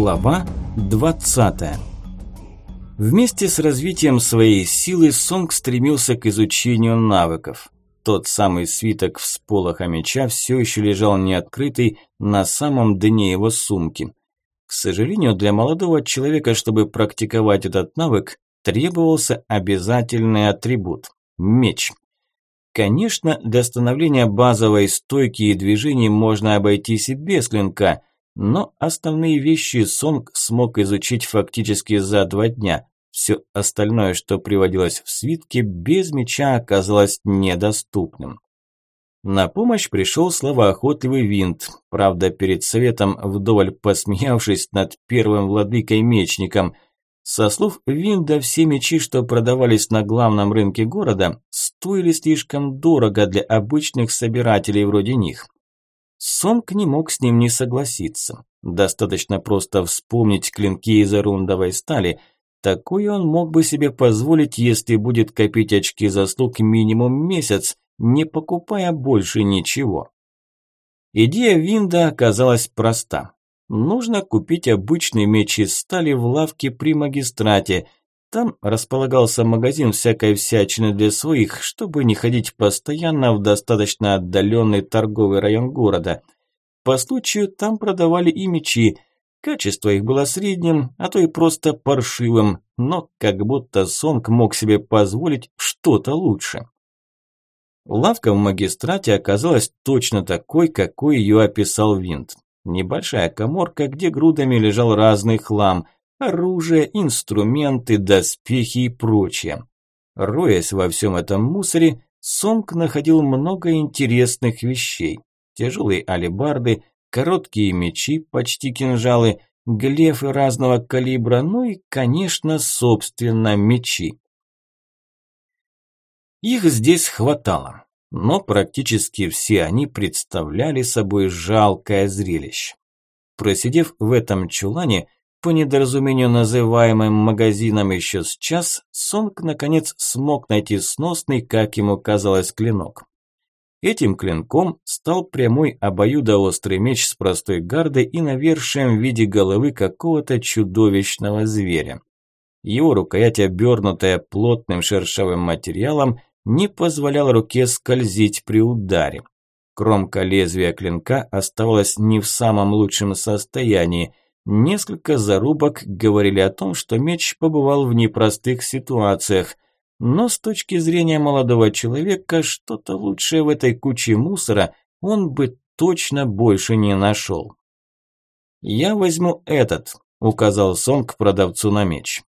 Глава 20 Вместе с развитием своей силы Сонг стремился к изучению навыков. Тот самый свиток всполоха меча все еще лежал неоткрытый на самом дне его сумки. К сожалению, для молодого человека, чтобы практиковать этот навык, требовался обязательный атрибут – меч. Конечно, для становления базовой стойки и движений можно обойтись и без клинка, но основные вещи Сонг смог изучить фактически за два дня. Все остальное, что приводилось в свитке, без меча оказалось недоступным. На помощь пришел словоохотливый винт, правда, перед советом вдоволь посмеявшись над первым владыкой-мечником. Со слов Винда, все мечи, что продавались на главном рынке города, стоили слишком дорого для обычных собирателей вроде них. Сонг не мог с ним не согласиться. Достаточно просто вспомнить клинки из орундовой стали. Такое он мог бы себе позволить, если будет копить очки заслуг минимум месяц, не покупая больше ничего. Идея Винда оказалась проста. Нужно купить обычный меч из стали в лавке при магистрате – там располагался магазин всякой всячины для своих, чтобы не ходить постоянно в достаточно отдаленный торговый район города. По случаю там продавали и мечи. Качество их было средним, а то и просто паршивым, но как будто Сонг мог себе позволить что-то лучше. Лавка в магистрате оказалась точно такой, какой ее описал Винт. Небольшая коморка, где грудами лежал разный хлам – Оружие, инструменты, доспехи и прочее. Роясь во всем этом мусоре, Сонг находил много интересных вещей. Тяжелые алебарды, короткие мечи, почти кинжалы, глефы разного калибра, ну и, конечно, собственно, мечи. Их здесь хватало, но практически все они представляли собой жалкое зрелище. Просидев в этом чулане, по недоразумению называемым магазином еще с час, Сонг наконец смог найти сносный, как ему казалось, клинок. Этим клинком стал прямой обоюдоострый меч с простой гардой и навершием в виде головы какого-то чудовищного зверя. Его рукоять, обернутая плотным шершавым материалом, не позволяла руке скользить при ударе. Кромка лезвия клинка оставалась не в самом лучшем состоянии – Несколько зарубок говорили о том, что меч побывал в непростых ситуациях, но с точки зрения молодого человека что-то лучшее в этой куче мусора он бы точно больше не нашел. «Я возьму этот», – указал Сонг продавцу на меч.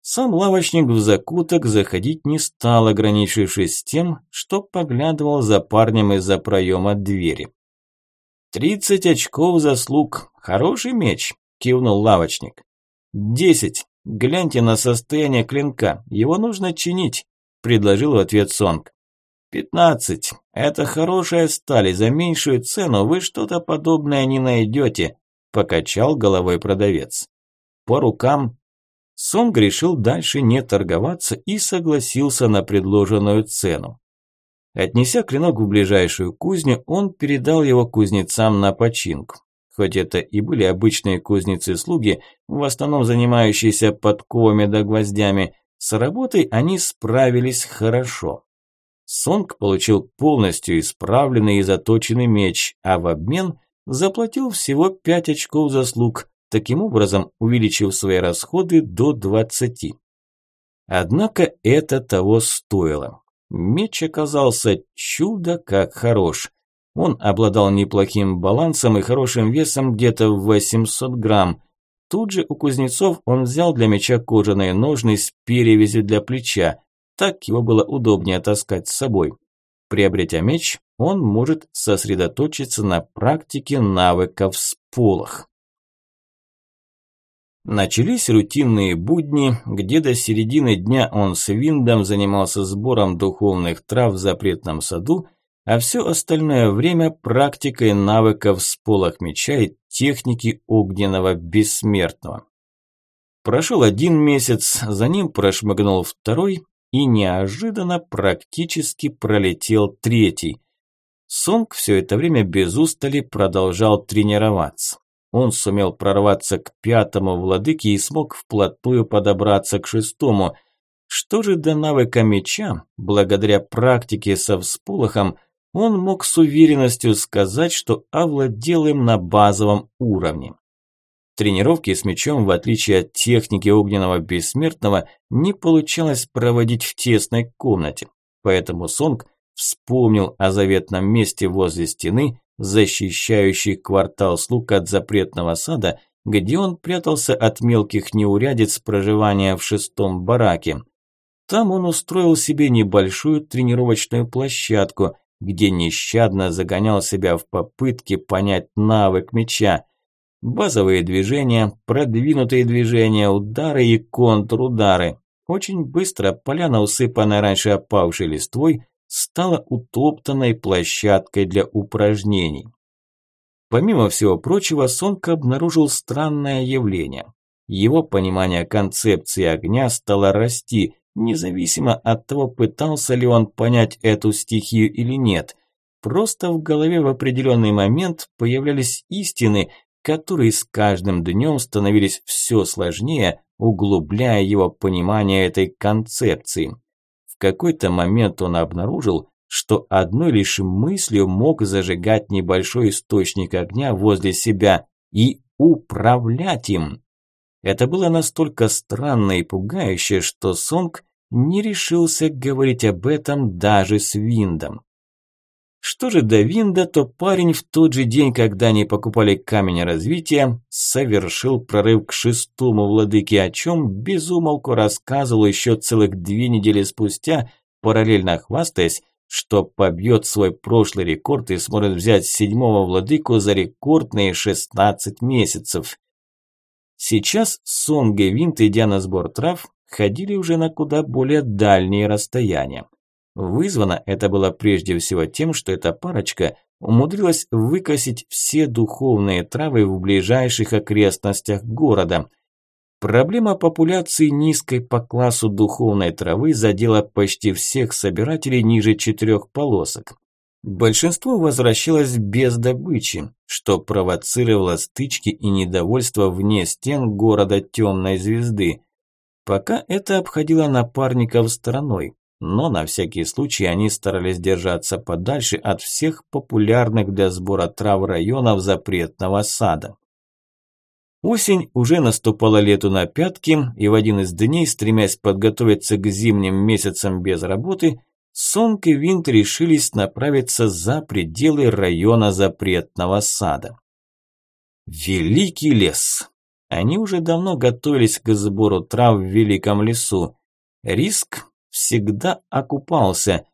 Сам лавочник в закуток заходить не стал, ограничившись тем, что поглядывал за парнем из-за проема двери. «Тридцать очков заслуг. Хороший меч кивнул лавочник. «Десять. Гляньте на состояние клинка. Его нужно чинить», – предложил в ответ Сонг. «Пятнадцать. Это хорошая сталь, и за меньшую цену вы что-то подобное не найдете», – покачал головой продавец. «По рукам». Сонг решил дальше не торговаться и согласился на предложенную цену. Отнеся клинок в ближайшую кузню, он передал его кузнецам на починку. Хоть это и были обычные кузницы-слуги, в основном занимающиеся подковами да гвоздями, с работой они справились хорошо. Сонг получил полностью исправленный и заточенный меч, а в обмен заплатил всего 5 очков заслуг, таким образом увеличив свои расходы до 20. Однако это того стоило. Меч оказался чудо как хорош. Он обладал неплохим балансом и хорошим весом где-то в 800 грамм. Тут же у кузнецов он взял для меча кожаные ножны с перевязью для плеча. Так его было удобнее таскать с собой. Приобретя меч, он может сосредоточиться на практике навыков с полох. Начались рутинные будни, где до середины дня он с Виндом занимался сбором духовных трав в запретном саду а все остальное время практикой навыков с полох меча и техники огненного бессмертного. Прошел один месяц, за ним прошмыгнул второй и неожиданно практически пролетел третий. Сонг все это время без устали продолжал тренироваться. он сумел прорваться к пятому владыке и смог вплотную подобраться к шестому. Что же до навыка меча, благодаря практике со всполохом, он мог с уверенностью сказать, что овладел им на базовом уровне. Тренировки с мечом, в отличие от техники огненного бессмертного, не получалось проводить в тесной комнате. Поэтому Сонг вспомнил о заветном месте возле стены, защищающей квартал слуг от запретного сада, где он прятался от мелких неурядиц проживания в шестом бараке. Там он устроил себе небольшую тренировочную площадку, где нещадно загонял себя в попытке понять навык меча. Базовые движения, продвинутые движения, удары и контрудары. Очень быстро поляна, усыпанная раньше опавшей листвой, стала утоптанной площадкой для упражнений. Помимо всего прочего, Сонка обнаружил странное явление. Его понимание концепции огня стало расти, независимо от того, пытался ли он понять эту стихию или нет. Просто в голове в определенный момент появлялись истины, которые с каждым днем становились все сложнее, углубляя его понимание этой концепции какой-то момент он обнаружил, что одной лишь мыслью мог зажигать небольшой источник огня возле себя и управлять им. Это было настолько странно и пугающе, что Сонг не решился говорить об этом даже с Виндом. Что же до Винда, то парень в тот же день, когда они покупали камень развития, совершил прорыв к шестому владыке, о чем безумолку рассказывал еще целых две недели спустя, параллельно хвастаясь, что побьет свой прошлый рекорд и сможет взять седьмого владыку за рекордные 16 месяцев. Сейчас Сонга и Винт, идя на сбор трав, ходили уже на куда более дальние расстояния. Вызвано это было прежде всего тем, что эта парочка умудрилась выкосить все духовные травы в ближайших окрестностях города. Проблема популяции низкой по классу духовной травы задела почти всех собирателей ниже четырех полосок. Большинство возвращалось без добычи, что провоцировало стычки и недовольство вне стен города Темной Звезды. Пока это обходило напарников стороной, но на всякий случай они старались держаться подальше от всех популярных для сбора трав районов запретного сада. Осень уже наступала лету на пятки, и в один из дней, стремясь подготовиться к зимним месяцам без работы, Сонг и Винт решились направиться за пределы района запретного сада. Великий лес. Они уже давно готовились к сбору трав в великом лесу. Риск всегда окупался.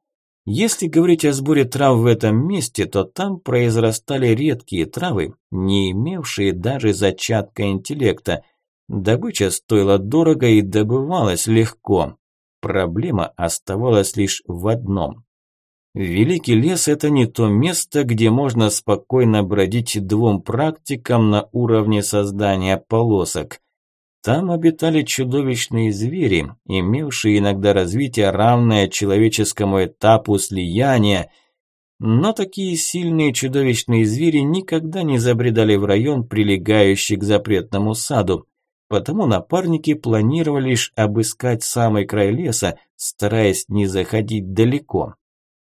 Если говорить о сборе трав в этом месте, то там произрастали редкие травы, не имевшие даже зачатка интеллекта. Добыча стоила дорого и добывалась легко. Проблема оставалась лишь в одном. Великий лес – это не то место, где можно спокойно бродить двум практикам на уровне создания полосок. Там обитали чудовищные звери, имевшие иногда развитие равное человеческому этапу слияния. Но такие сильные чудовищные звери никогда не забредали в район, прилегающий к запретному саду. Потому напарники планировали лишь обыскать самый край леса, стараясь не заходить далеко.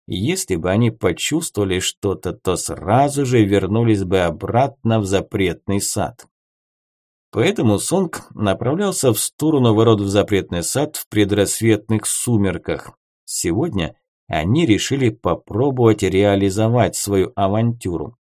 Если бы они почувствовали что-то, то сразу же вернулись бы обратно в запретный сад. Поэтому Сонг направлялся в сторону ворот в запретный сад в предрассветных сумерках. Сегодня они решили попробовать реализовать свою авантюру.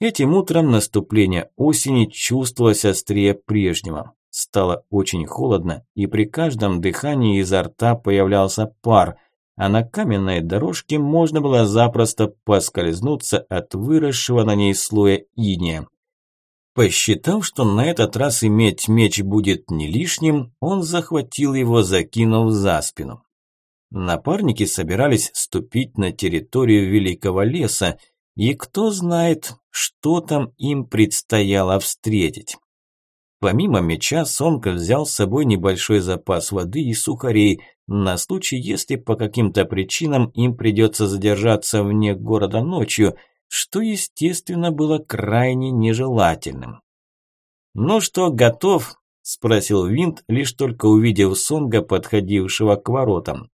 Этим утром наступление осени чувствовалось острее прежнего. Стало очень холодно, и при каждом дыхании изо рта появлялся пар, а на каменной дорожке можно было запросто поскользнуться от выросшего на ней слоя иния. Посчитав, что на этот раз иметь меч будет не лишним, он захватил его, закинув за спину. Напарники собирались ступить на территорию Великого леса, и кто знает, что там им предстояло встретить. Помимо меча, Сонка взял с собой небольшой запас воды и сухарей, на случай, если по каким-то причинам им придется задержаться вне города ночью – что, естественно, было крайне нежелательным. «Ну что, готов?» – спросил Винт, лишь только увидев Сонга, подходившего к воротам.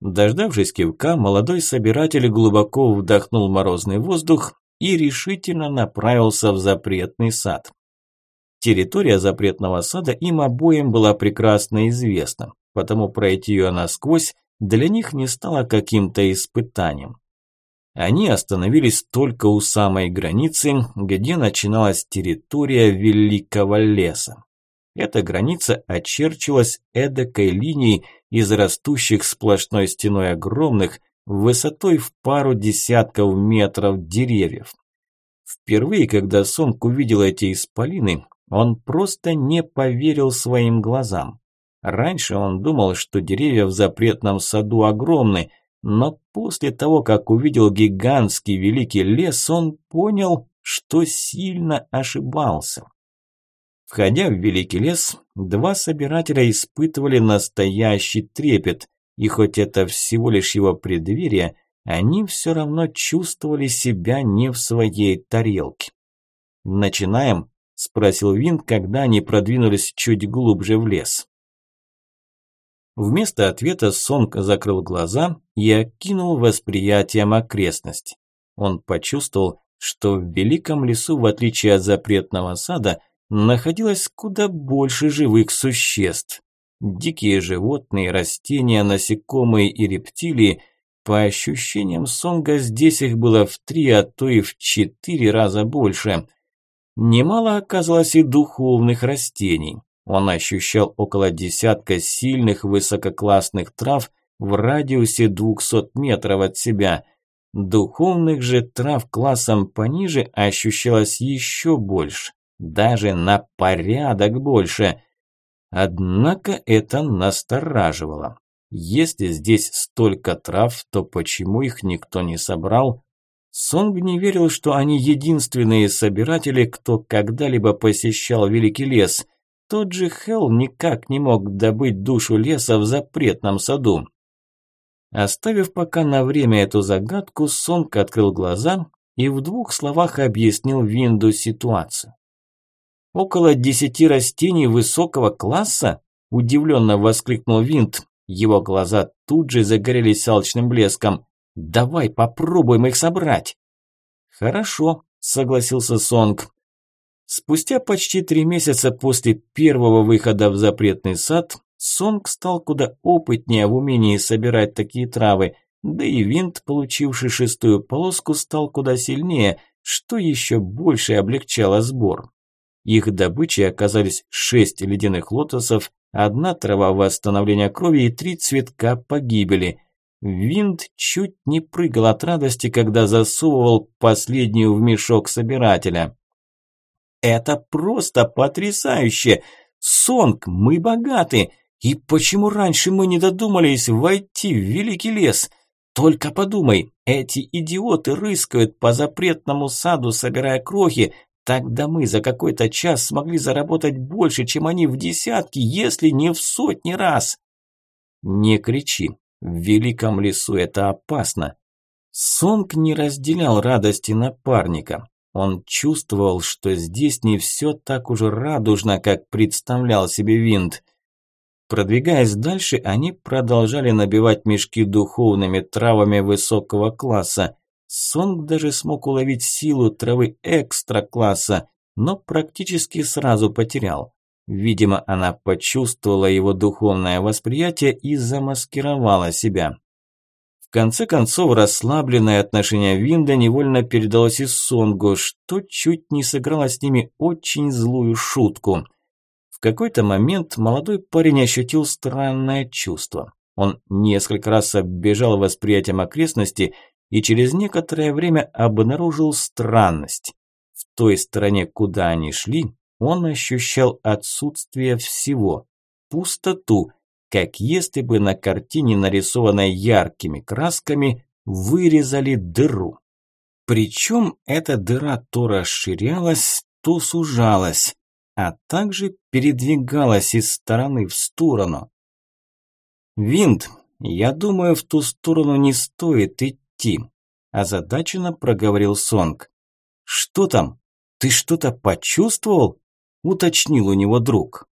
Дождавшись кивка, молодой собиратель глубоко вдохнул морозный воздух и решительно направился в запретный сад. Территория запретного сада им обоим была прекрасно известна, потому пройти ее насквозь для них не стало каким-то испытанием. Они остановились только у самой границы, где начиналась территория Великого леса. Эта граница очерчивалась эдакой линией из растущих сплошной стеной огромных, высотой в пару десятков метров деревьев. Впервые, когда Сонг увидел эти исполины, он просто не поверил своим глазам. Раньше он думал, что деревья в запретном саду огромны, но после того, как увидел гигантский великий лес, он понял, что сильно ошибался. Входя в великий лес, два собирателя испытывали настоящий трепет, и хоть это всего лишь его преддверие, они все равно чувствовали себя не в своей тарелке. «Начинаем?» – спросил Вин, когда они продвинулись чуть глубже в лес. Вместо ответа Сонг закрыл глаза и окинул восприятием окрестность. Он почувствовал, что в великом лесу, в отличие от запретного сада, находилось куда больше живых существ. Дикие животные, растения, насекомые и рептилии. По ощущениям Сонга, здесь их было в три, а то и в четыре раза больше. Немало оказалось и духовных растений. Он ощущал около десятка сильных высококлассных трав в радиусе 200 метров от себя. Духовных же трав классом пониже ощущалось еще больше, даже на порядок больше. Однако это настораживало. Если здесь столько трав, то почему их никто не собрал? Сонг не верил, что они единственные собиратели, кто когда-либо посещал Великий лес – тот же Хелл никак не мог добыть душу леса в запретном саду. Оставив пока на время эту загадку, Сонг открыл глаза и в двух словах объяснил Винду ситуацию. «Около десяти растений высокого класса?» – удивленно воскликнул Винт. Его глаза тут же загорелись алчным блеском. «Давай попробуем их собрать!» «Хорошо», – согласился Сонг. Спустя почти три месяца после первого выхода в запретный сад, Сонг стал куда опытнее в умении собирать такие травы, да и винт, получивший шестую полоску, стал куда сильнее, что еще больше облегчало сбор. Их добычей оказались шесть ледяных лотосов, одна трава восстановления крови и три цветка погибели. Винт чуть не прыгал от радости, когда засовывал последнюю в мешок собирателя. Это просто потрясающе! Сонг, мы богаты! И почему раньше мы не додумались войти в великий лес? Только подумай, эти идиоты рыскают по запретному саду, собирая крохи, Тогда мы за какой-то час смогли заработать больше, чем они в десятки, если не в сотни раз. Не кричи. В великом лесу это опасно. Сонг не разделял радости напарника. Он чувствовал, что здесь не все так уж радужно, как представлял себе Винт. Продвигаясь дальше, они продолжали набивать мешки духовными травами высокого класса. Сонг даже смог уловить силу травы экстра-класса, но практически сразу потерял. Видимо, она почувствовала его духовное восприятие и замаскировала себя. В конце концов, расслабленное отношение Винда невольно передалось и Сонгу, что чуть не сыграло с ними очень злую шутку. В какой-то момент молодой парень ощутил странное чувство. Он несколько раз оббежал восприятием окрестности и через некоторое время обнаружил странность. В той стороне, куда они шли, он ощущал отсутствие всего, пустоту, как если бы на картине, нарисованной яркими красками, вырезали дыру. Причем эта дыра то расширялась, то сужалась, а также передвигалась из стороны в сторону. «Винт, я думаю, в ту сторону не стоит идти», озадаченно проговорил Сонг. «Что там? Ты что-то почувствовал?» Уточнил у него друг.